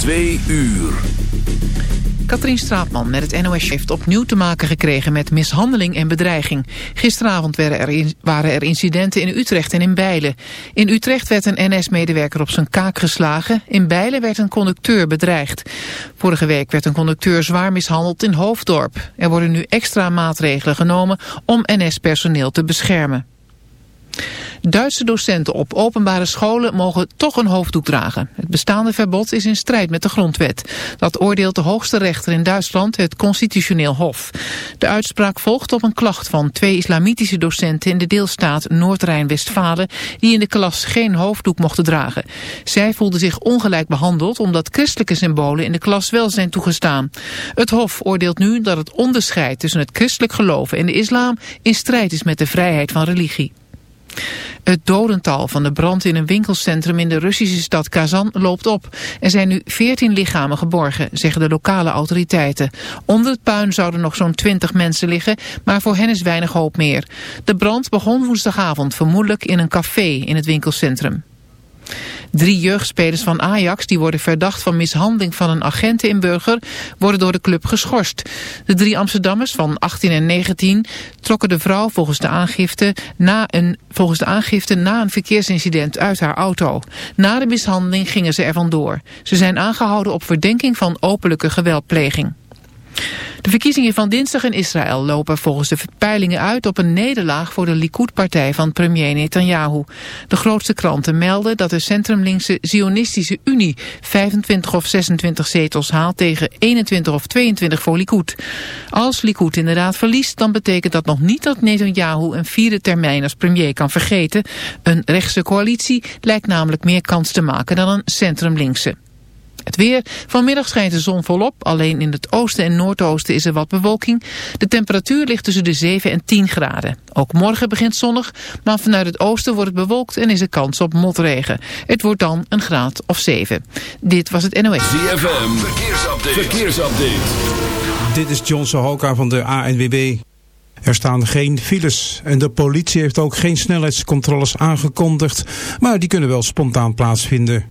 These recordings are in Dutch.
Twee uur. Katrien Straatman met het NOS heeft opnieuw te maken gekregen met mishandeling en bedreiging. Gisteravond er waren er incidenten in Utrecht en in Bijlen. In Utrecht werd een NS-medewerker op zijn kaak geslagen. In Bijlen werd een conducteur bedreigd. Vorige week werd een conducteur zwaar mishandeld in Hoofddorp. Er worden nu extra maatregelen genomen om NS-personeel te beschermen. Duitse docenten op openbare scholen mogen toch een hoofddoek dragen. Het bestaande verbod is in strijd met de grondwet. Dat oordeelt de hoogste rechter in Duitsland, het Constitutioneel Hof. De uitspraak volgt op een klacht van twee islamitische docenten in de deelstaat Noord-Rijn-Westfalen... die in de klas geen hoofddoek mochten dragen. Zij voelden zich ongelijk behandeld omdat christelijke symbolen in de klas wel zijn toegestaan. Het Hof oordeelt nu dat het onderscheid tussen het christelijk geloven en de islam in strijd is met de vrijheid van religie. Het dodental van de brand in een winkelcentrum in de Russische stad Kazan loopt op. Er zijn nu 14 lichamen geborgen, zeggen de lokale autoriteiten. Onder het puin zouden nog zo'n 20 mensen liggen, maar voor hen is weinig hoop meer. De brand begon woensdagavond vermoedelijk in een café in het winkelcentrum. Drie jeugdspelers van Ajax, die worden verdacht van mishandeling van een agent in Burger, worden door de club geschorst. De drie Amsterdammers van 18 en 19 trokken de vrouw volgens de aangifte na een, volgens de aangifte na een verkeersincident uit haar auto. Na de mishandeling gingen ze er vandoor. Ze zijn aangehouden op verdenking van openlijke geweldpleging. De verkiezingen van dinsdag in Israël lopen volgens de peilingen uit op een nederlaag voor de Likud-partij van premier Netanyahu. De grootste kranten melden dat de centrumlinkse Zionistische Unie 25 of 26 zetels haalt tegen 21 of 22 voor Likud. Als Likud inderdaad verliest, dan betekent dat nog niet dat Netanyahu een vierde termijn als premier kan vergeten. Een rechtse coalitie lijkt namelijk meer kans te maken dan een centrumlinkse. Het weer. Vanmiddag schijnt de zon volop. Alleen in het oosten en noordoosten is er wat bewolking. De temperatuur ligt tussen de 7 en 10 graden. Ook morgen begint zonnig, maar vanuit het oosten wordt het bewolkt en is er kans op motregen. Het wordt dan een graad of 7. Dit was het NOS. ZFM. Verkeersupdate. Verkeersupdate. Dit is John Sohoka van de ANWB. Er staan geen files en de politie heeft ook geen snelheidscontroles aangekondigd, maar die kunnen wel spontaan plaatsvinden.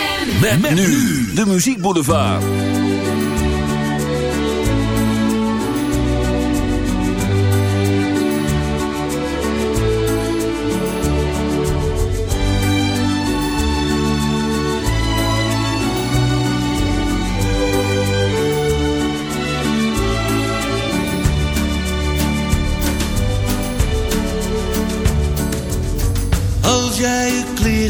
Met, met nu de Muziek Boulevard. Als jij je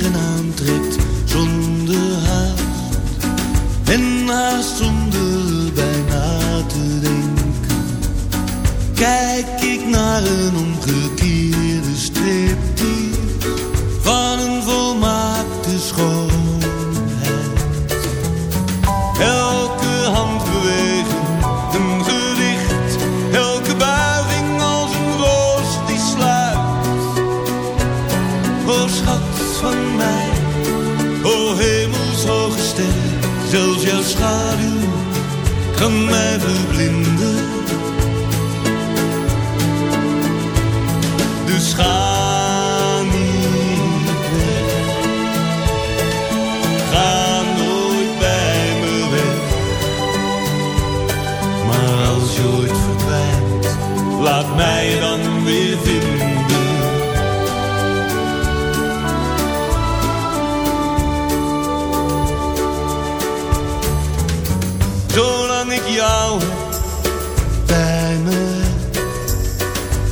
ik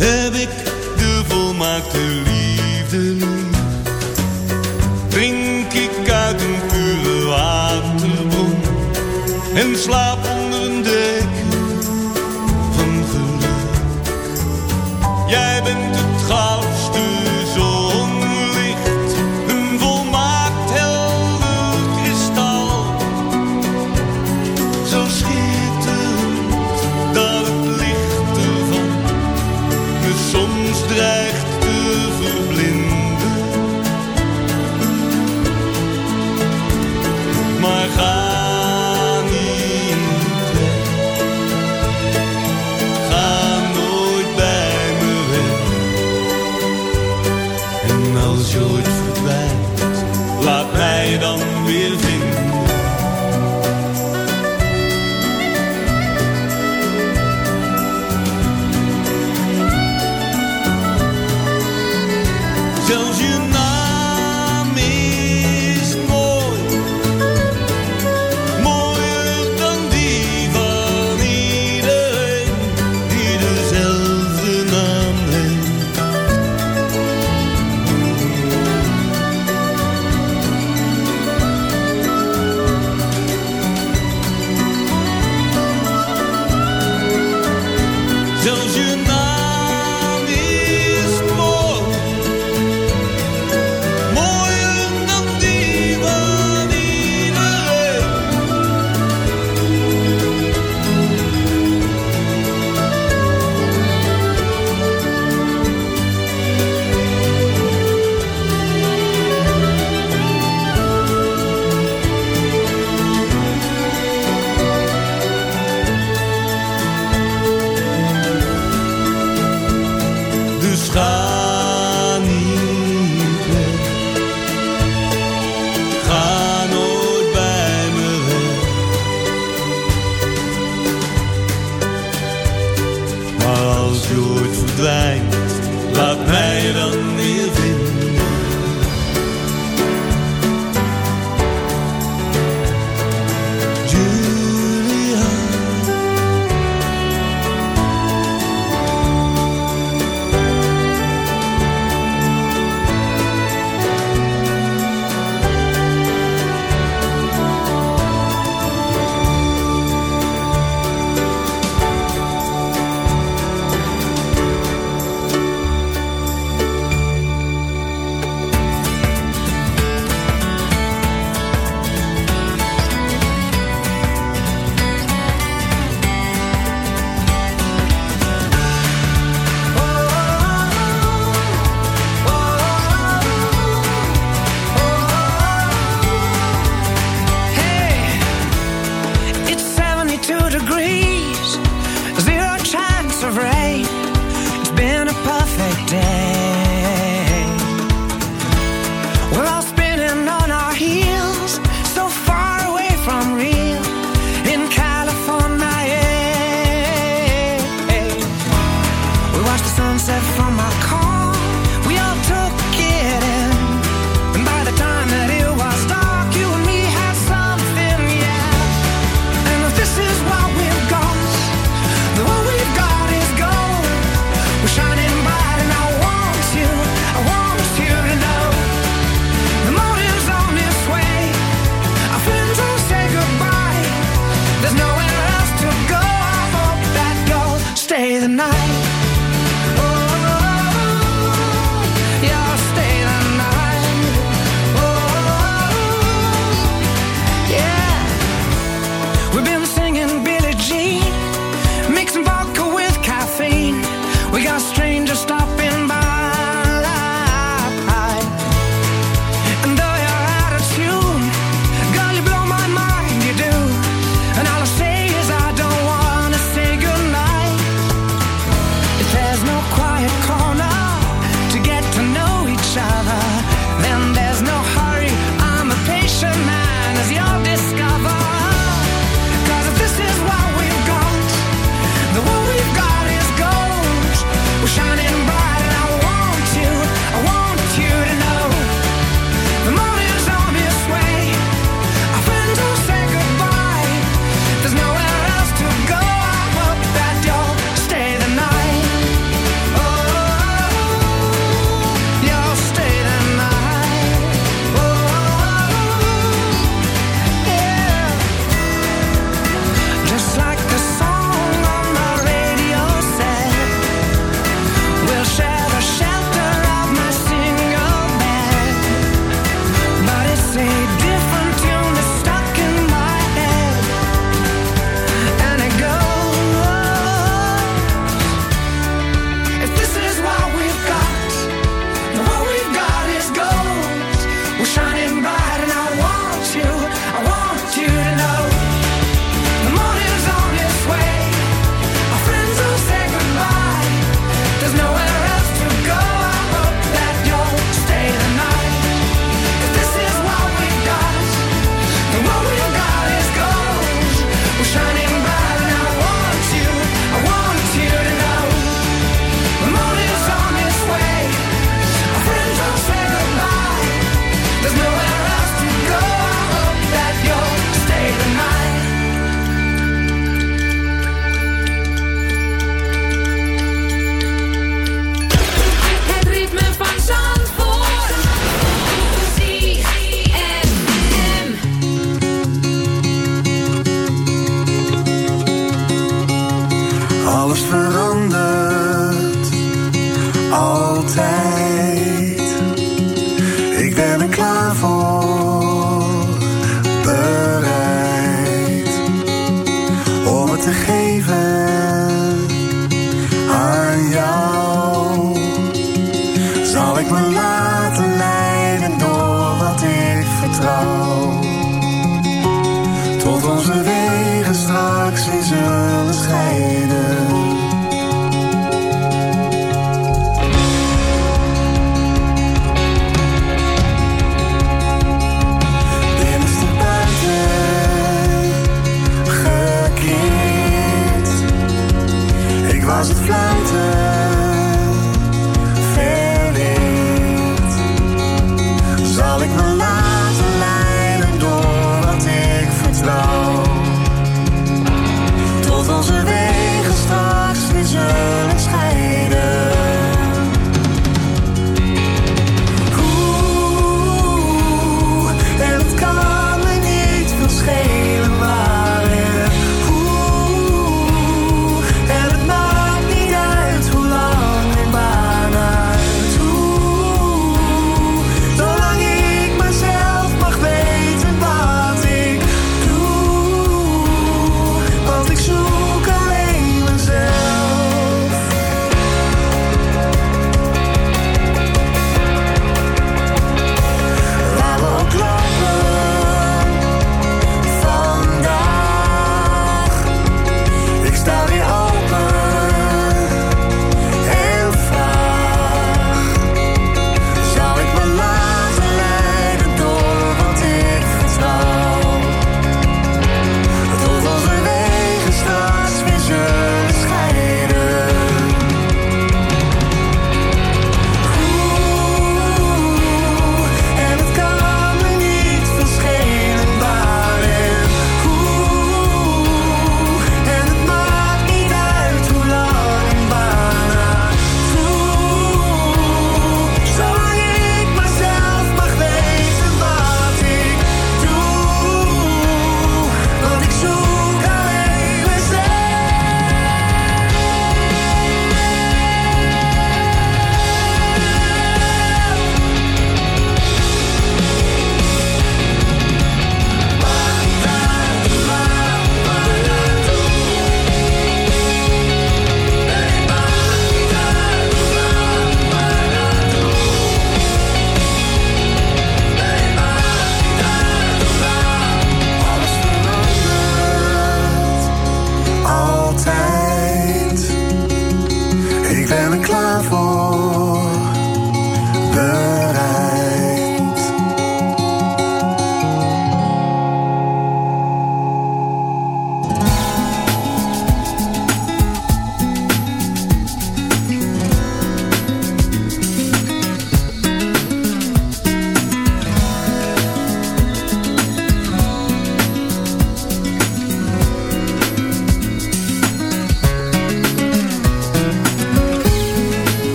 heb ik de volmaakte liefde. Drink ik uit een pure waterbron en slaap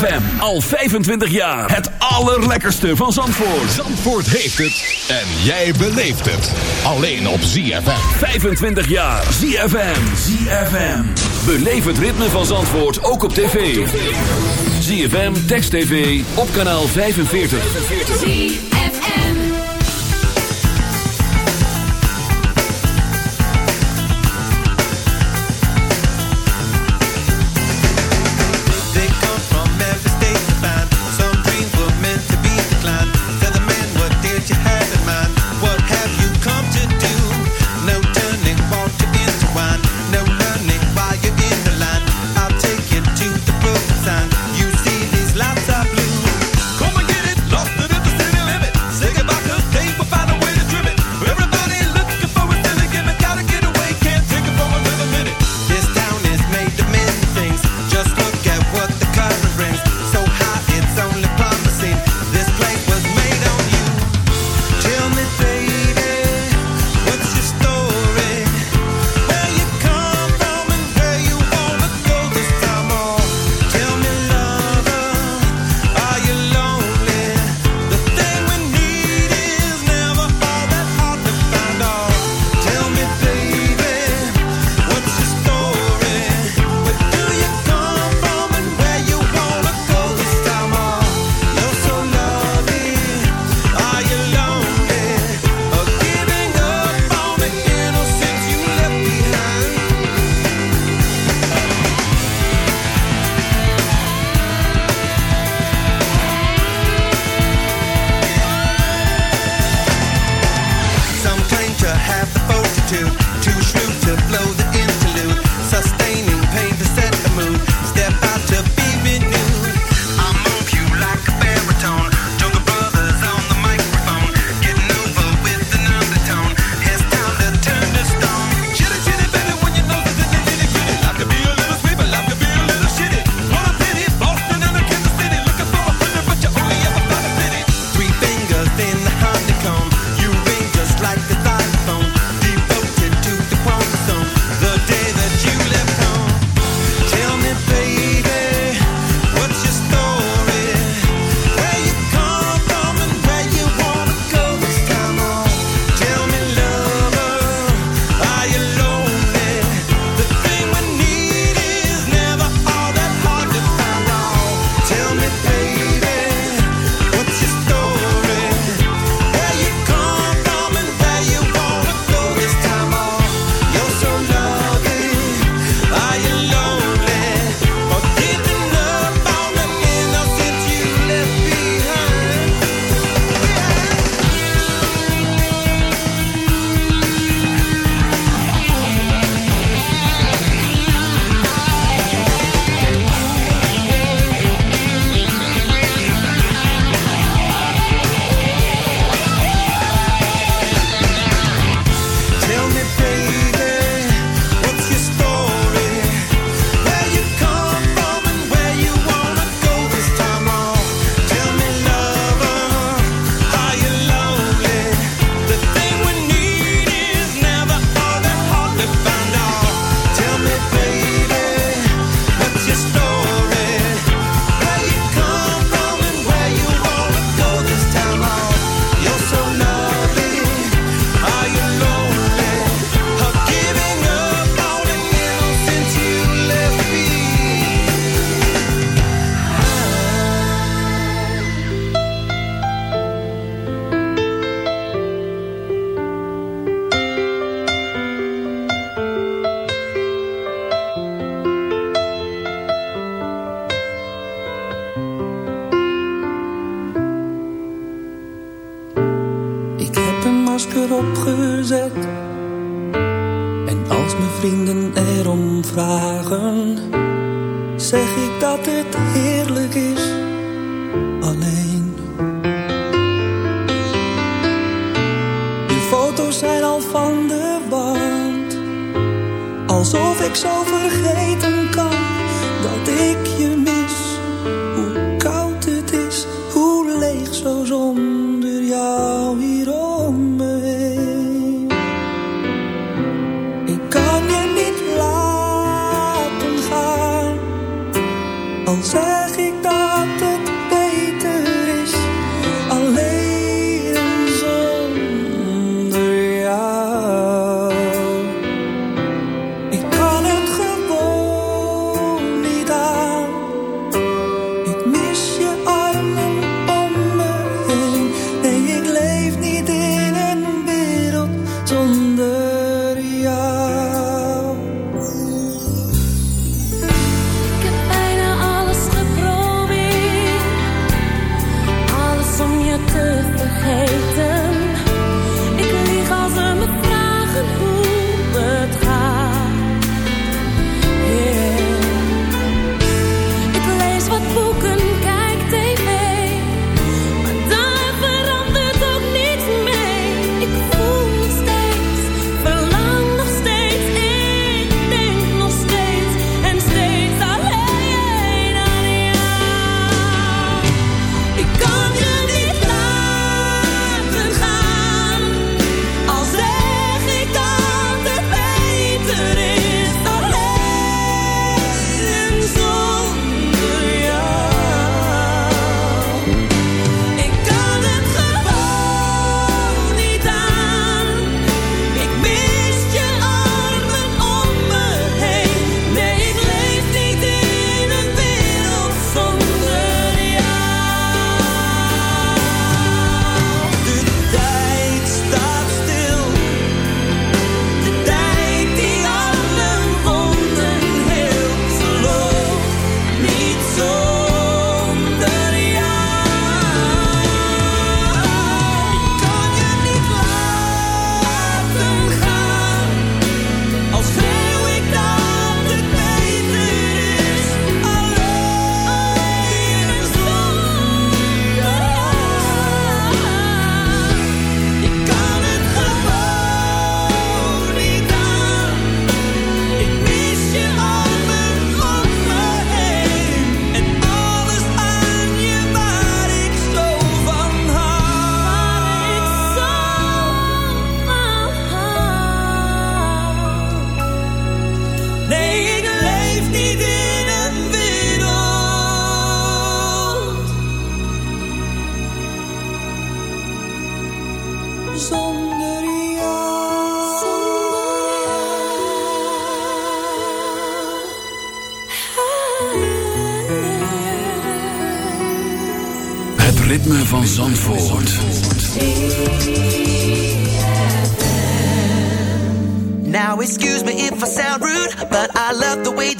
ZFM. Al 25 jaar. Het allerlekkerste van Zandvoort. Zandvoort heeft het. En jij beleeft het. Alleen op ZFM. 25 jaar. ZFM. ZFM. Beleef het ritme van Zandvoort ook op tv. ZFM, Text TV, op kanaal 45. 45.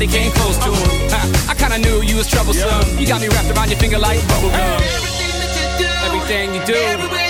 nobody came close to him. I, I kinda knew you was troublesome. You got me wrapped around your finger like bubblegum. Everything that you do. Everything you do.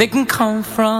they can come from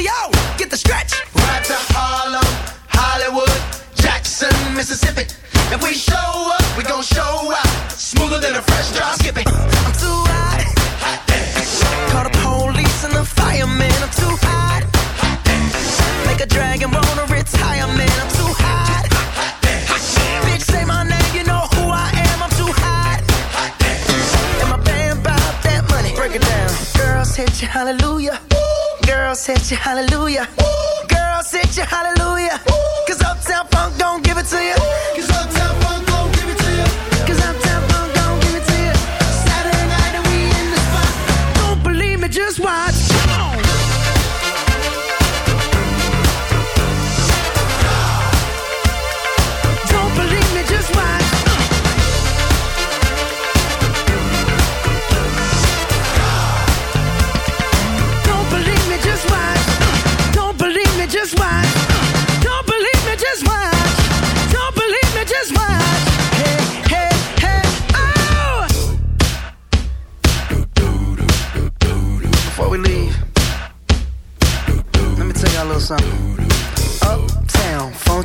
Julio, get the stretch. Right to Harlem, Hollywood, Jackson, Mississippi. If we show up, we gon' show out. Smoother than a fresh drop skipping. I'm too hot. Call the police and the fireman. I'm too hot. Make a dragon wanna retire, man. I'm too hot. Bitch, say my name, you know who I am. I'm too hot. And my band that money. Break it down. Girls hit hallelujah. Hit you, hallelujah. Girls hit you, hallelujah.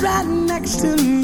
right next to me.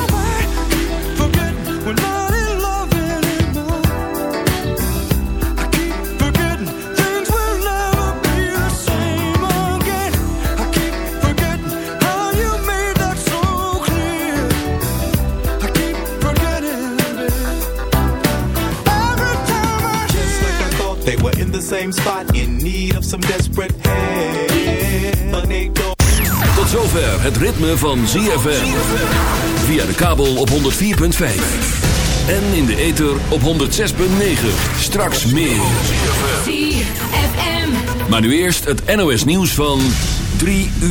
same spot, in need of some desperate help. Tot zover het ritme van ZFM. Via de kabel op 104.5. En in de ether op 106.9. Straks meer. ZFM. Maar nu eerst het NOS nieuws van 3 uur.